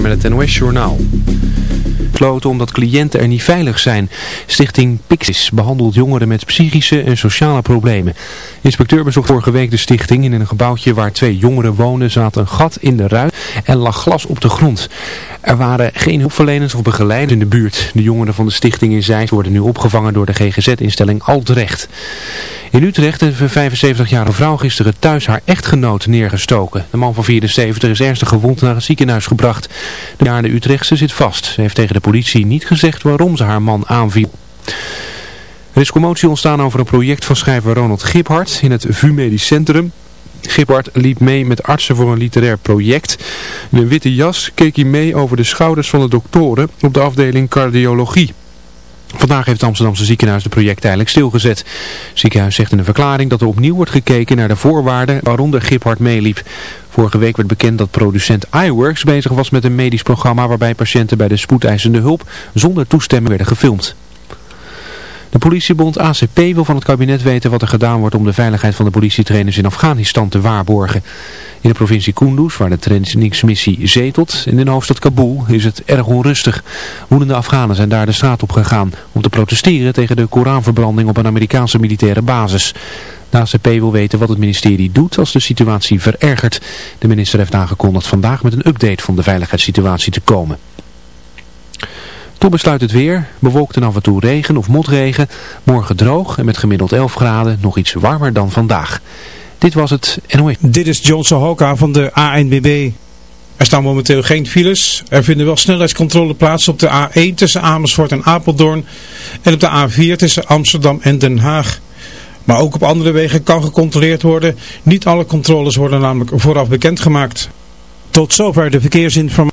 Met het NOS-journaal. Kloten omdat cliënten er niet veilig zijn. Stichting Pixis behandelt jongeren met psychische en sociale problemen. inspecteur bezocht vorige week de stichting. In een gebouwtje waar twee jongeren wonen zat een gat in de ruit en lag glas op de grond. Er waren geen hulpverleners of begeleiders in de buurt. De jongeren van de stichting in Zeist worden nu opgevangen door de GGZ-instelling Altrecht. In Utrecht heeft een 75-jarige vrouw gisteren thuis haar echtgenoot neergestoken. De man van 74 is ernstig gewond naar het ziekenhuis gebracht. De jaar de Utrechtse zit vast. Ze heeft tegen de politie niet gezegd waarom ze haar man aanviel. Er is commotie ontstaan over een project van schrijver Ronald Giphart in het VU Medisch Centrum. Giphart liep mee met artsen voor een literair project. In een witte jas keek hij mee over de schouders van de doktoren op de afdeling cardiologie. Vandaag heeft het Amsterdamse ziekenhuis de project tijdelijk stilgezet. Het ziekenhuis zegt in een verklaring dat er opnieuw wordt gekeken naar de voorwaarden waaronder Giphart meeliep. Vorige week werd bekend dat producent iWorks bezig was met een medisch programma waarbij patiënten bij de spoedeisende hulp zonder toestemming werden gefilmd. De politiebond ACP wil van het kabinet weten wat er gedaan wordt om de veiligheid van de politietrainers in Afghanistan te waarborgen. In de provincie Kunduz, waar de trainingsmissie zetelt, in de hoofdstad Kabul, is het erg onrustig. Woedende Afghanen zijn daar de straat op gegaan om te protesteren tegen de Koranverbranding op een Amerikaanse militaire basis. De ACP wil weten wat het ministerie doet als de situatie verergert. De minister heeft aangekondigd vandaag met een update van de veiligheidssituatie te komen. Toen besluit het weer, bewolkt en af en toe regen of motregen. Morgen droog en met gemiddeld 11 graden nog iets warmer dan vandaag. Dit was het NOS. Dit is John Sohoka van de ANBB. Er staan momenteel geen files. Er vinden wel snelheidscontrole plaats op de A1 tussen Amersfoort en Apeldoorn. En op de A4 tussen Amsterdam en Den Haag. Maar ook op andere wegen kan gecontroleerd worden. Niet alle controles worden namelijk vooraf bekendgemaakt. Tot zover de verkeersinformatie.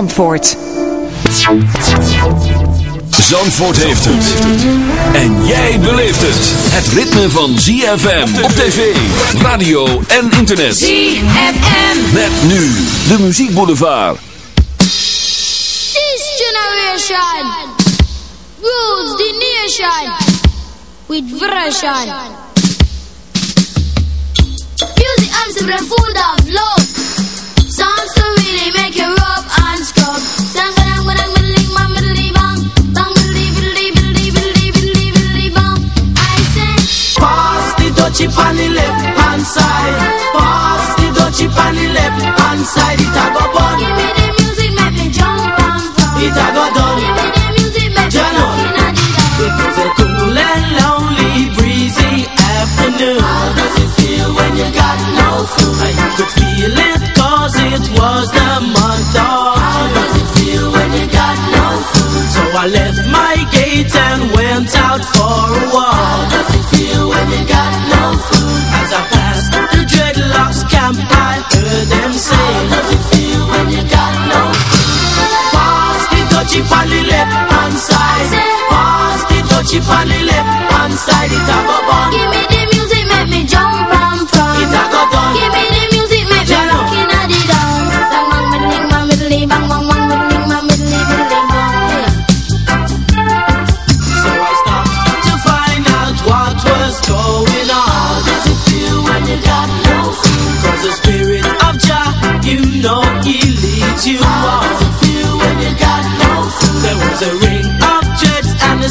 Zandvoort. Zandvoort heeft het. En jij beleeft het. Het ritme van ZFM op tv, radio en internet. ZFM. Met nu de muziekboulevard. This generation rules the nation with version. Music I'm full of love. Songs to really make you rub Pass the dutchie on the left hand side. Pass the dutchie on the left hand side. It a go bun. Out for a walk. How does it feel when you got no food? As I passed the dreadlocks camp, I heard them say, How does it feel when you got no food? Pass the on the left hand side. Pass the dutchie on the left hand side. It a bun. Give me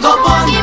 Side.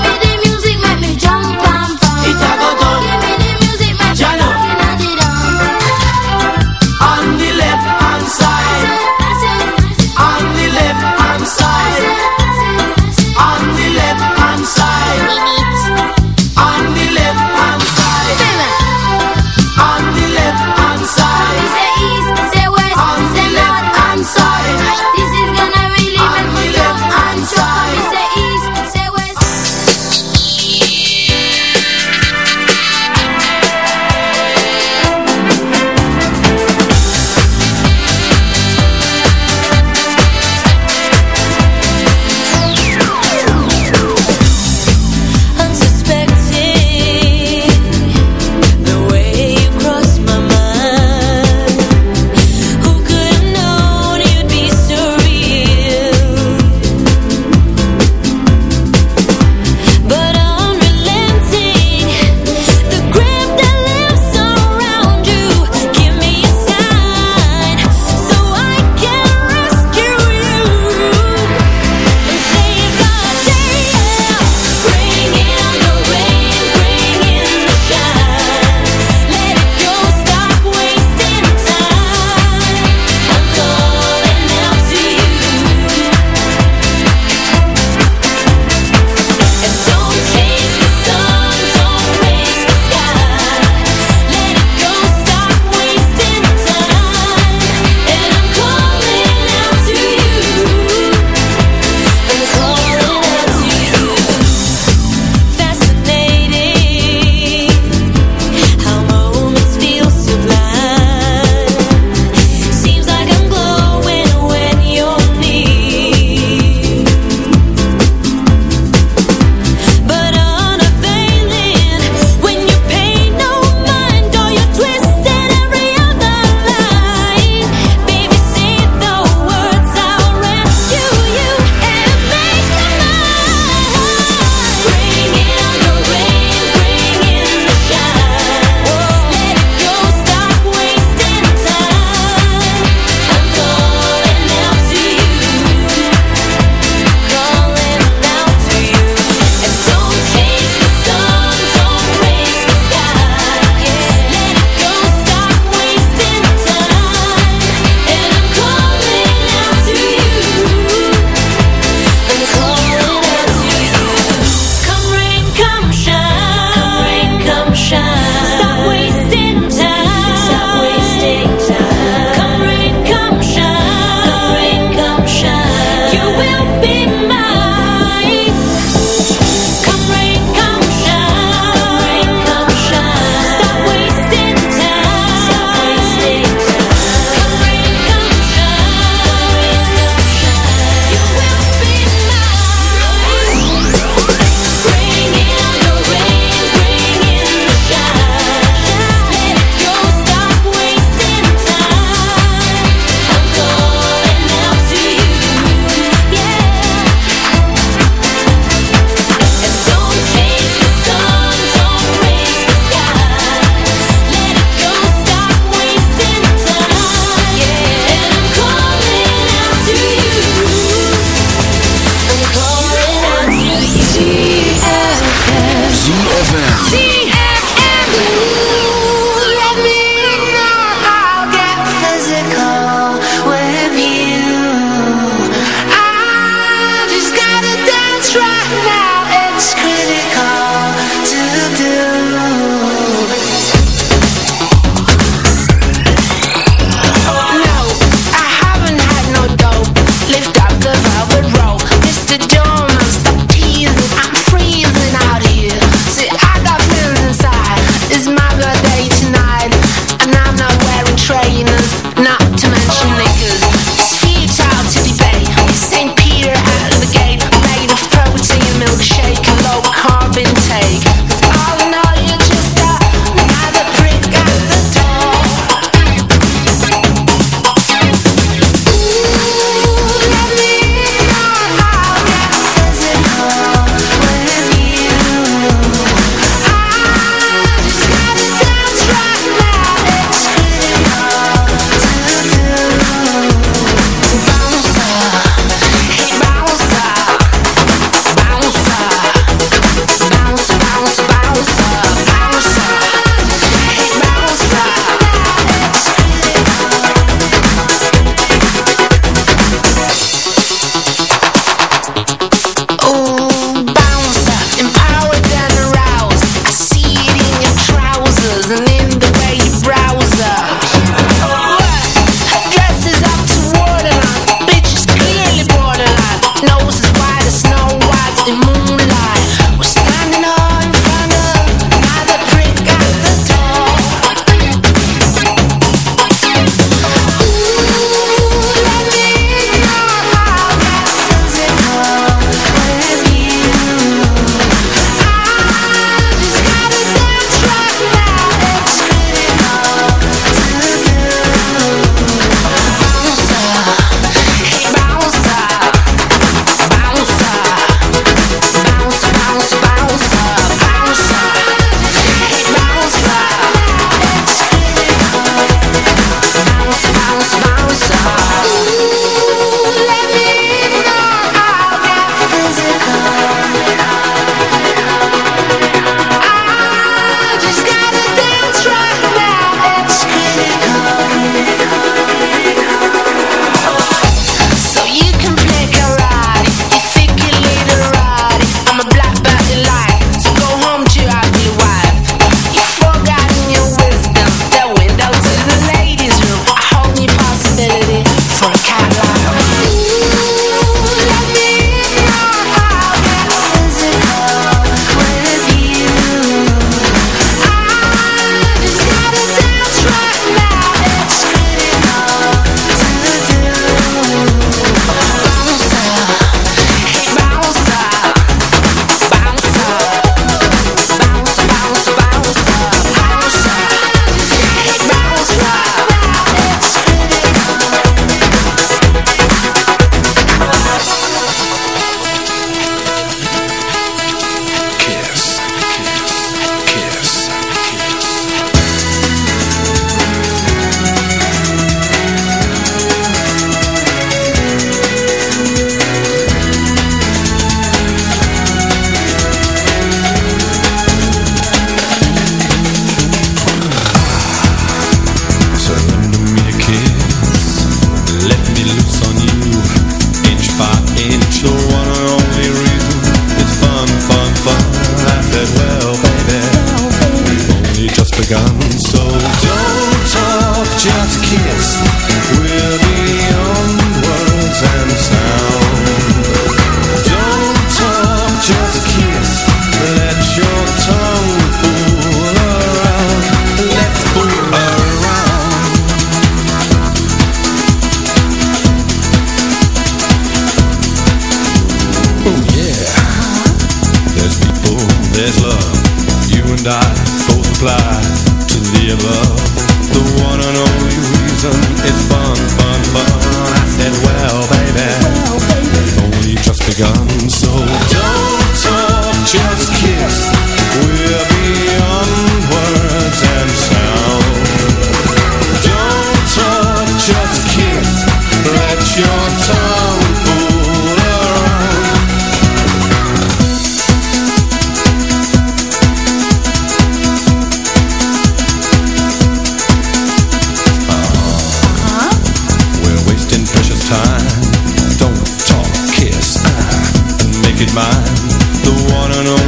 no, no.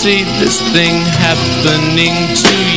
Foresee this thing happening to you.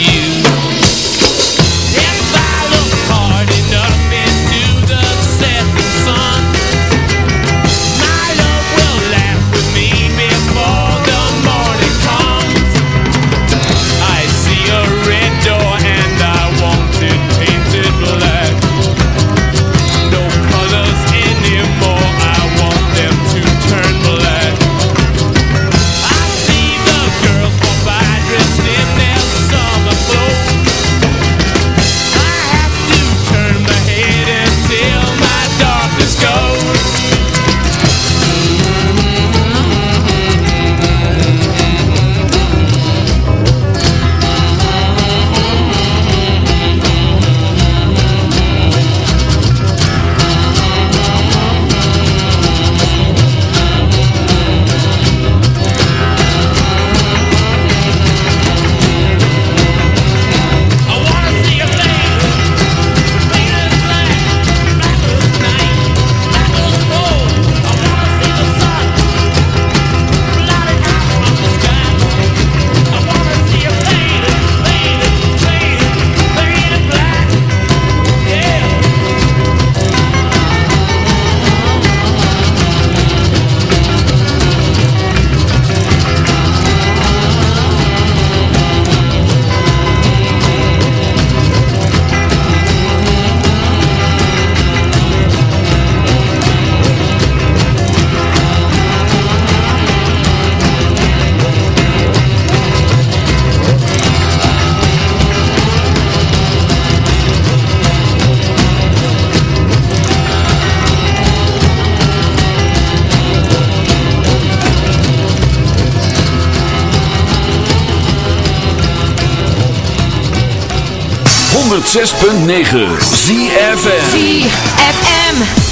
106.9 ZFM ZFM.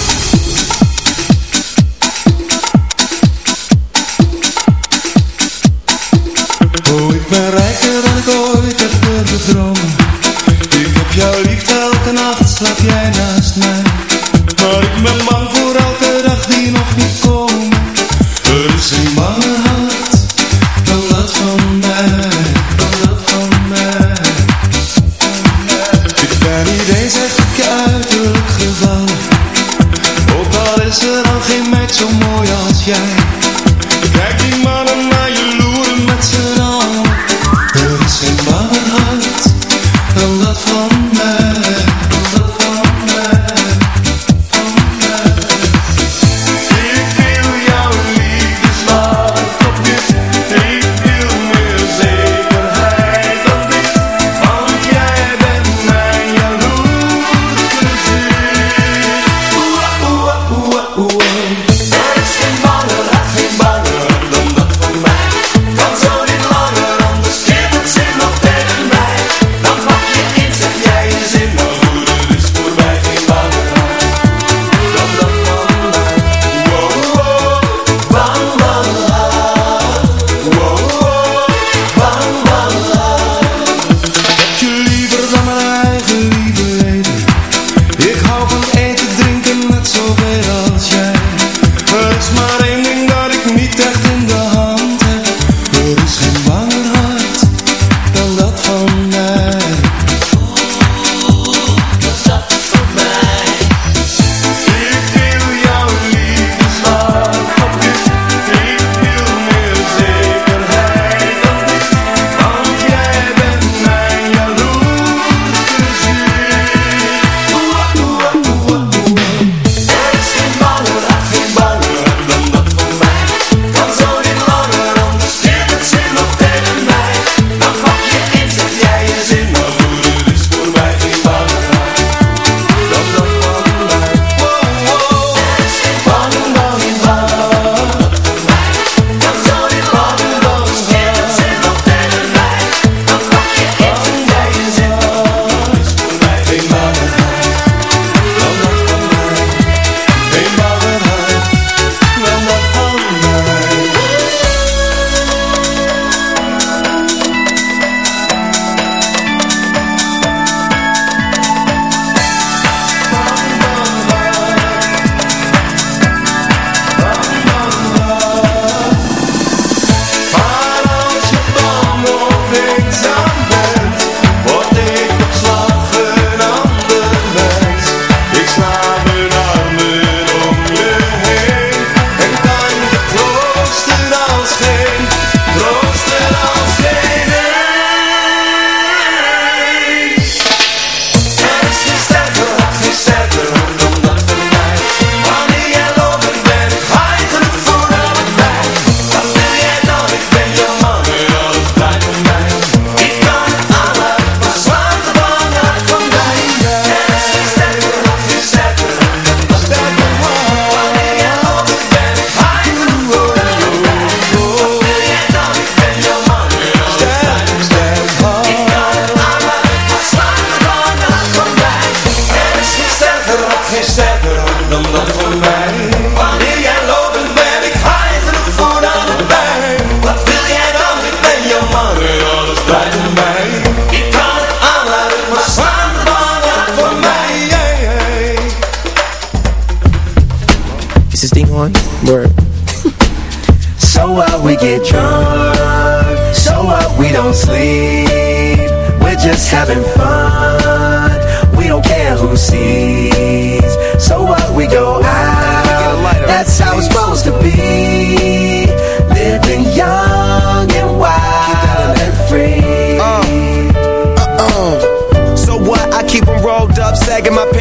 Sagging my pants,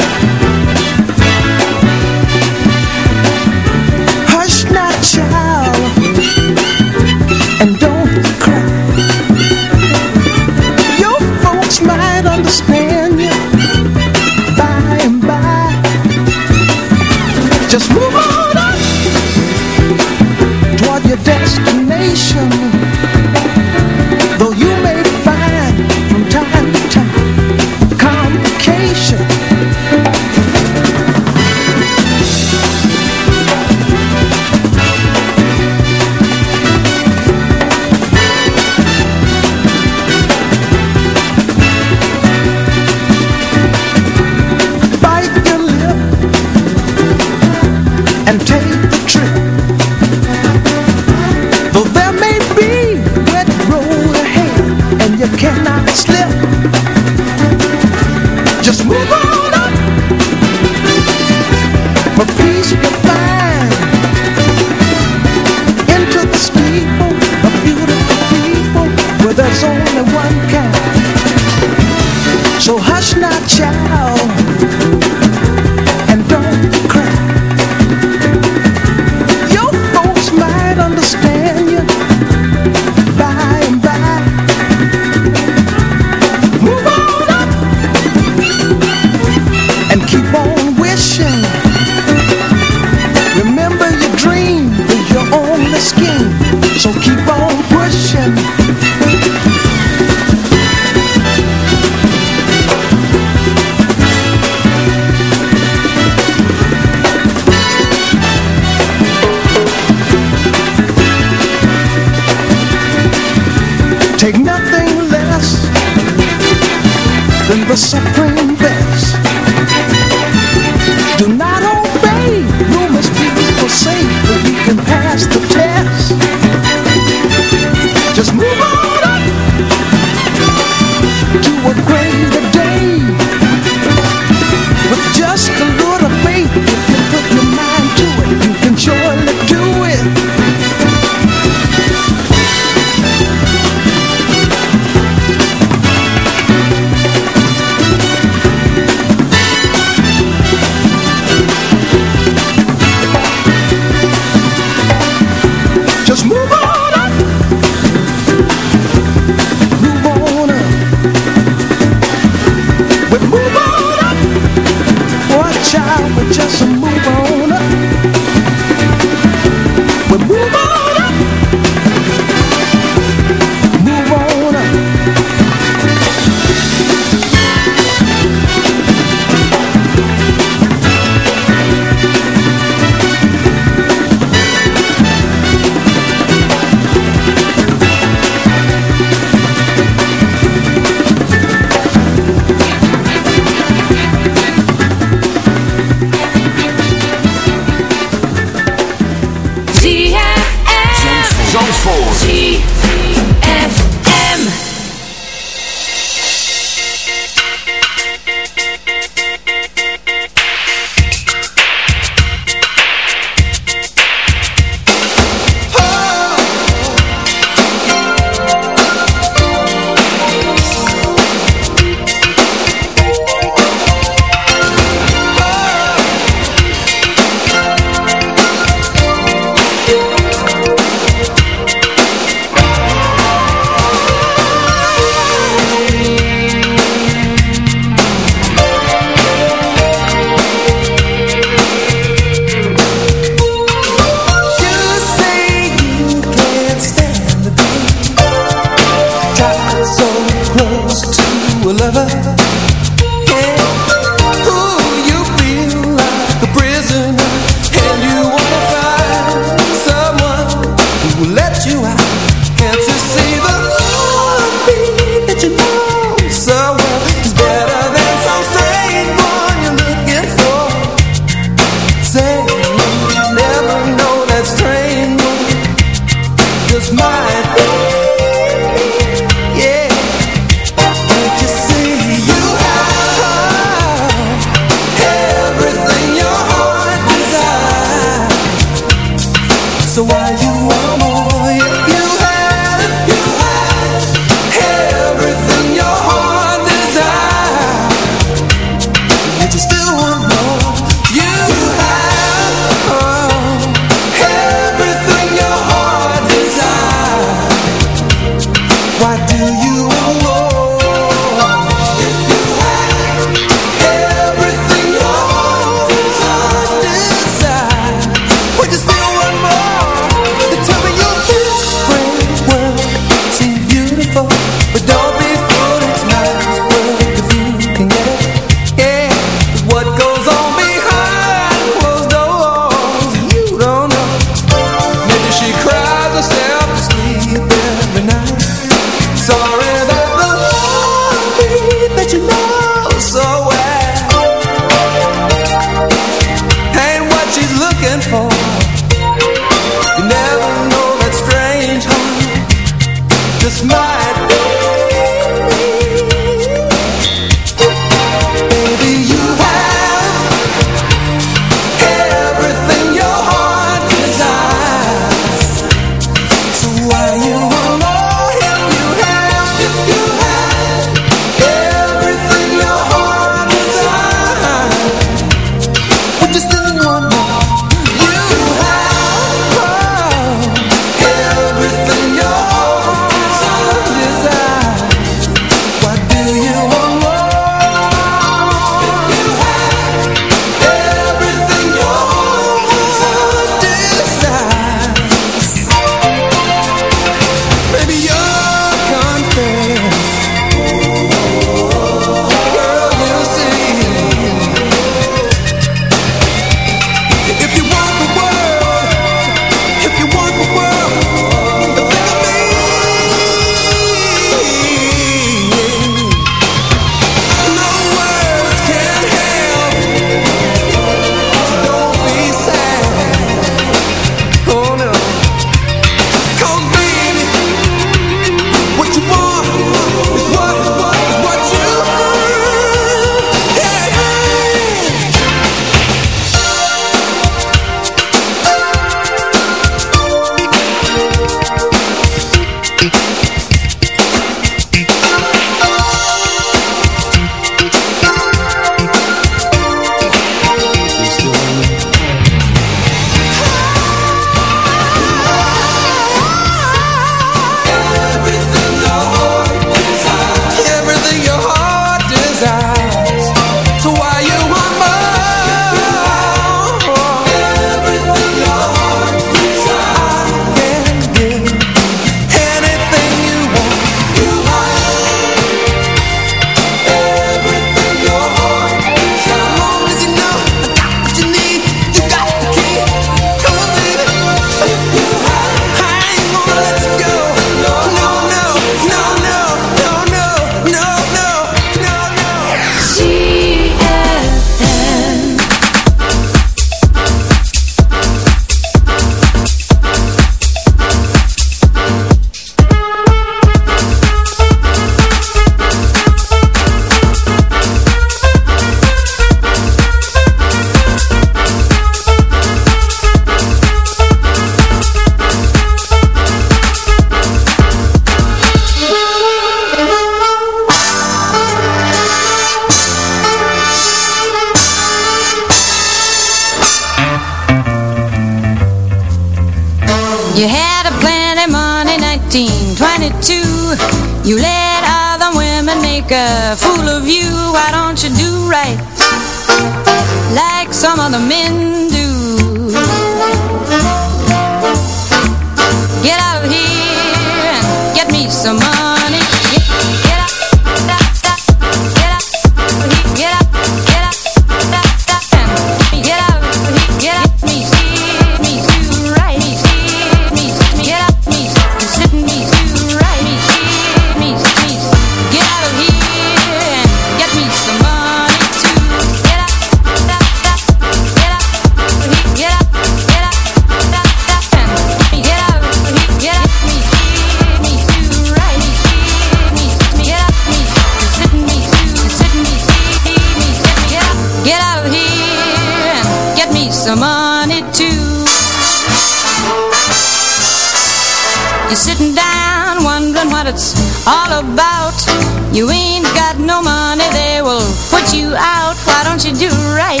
you out. Why don't you do right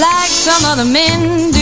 like some other men do?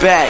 back.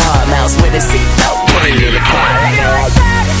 hard mouse with a seatbelt. Put it in the car.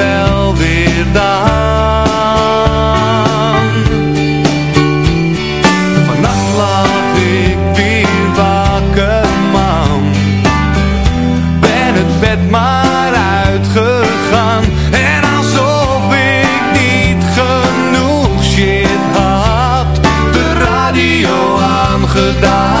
gedaan